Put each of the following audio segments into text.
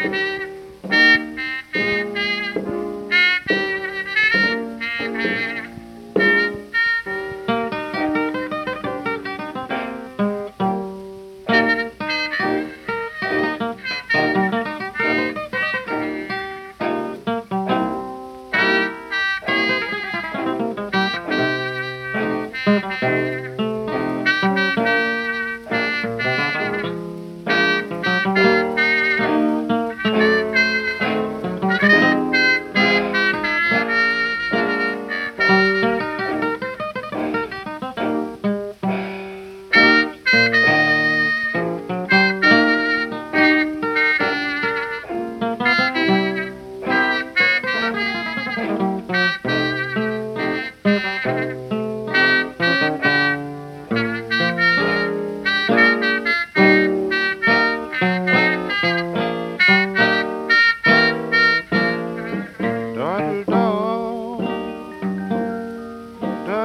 Mm-hmm.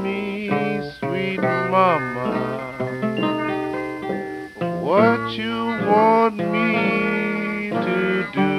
me, sweet mama, what you want me to do.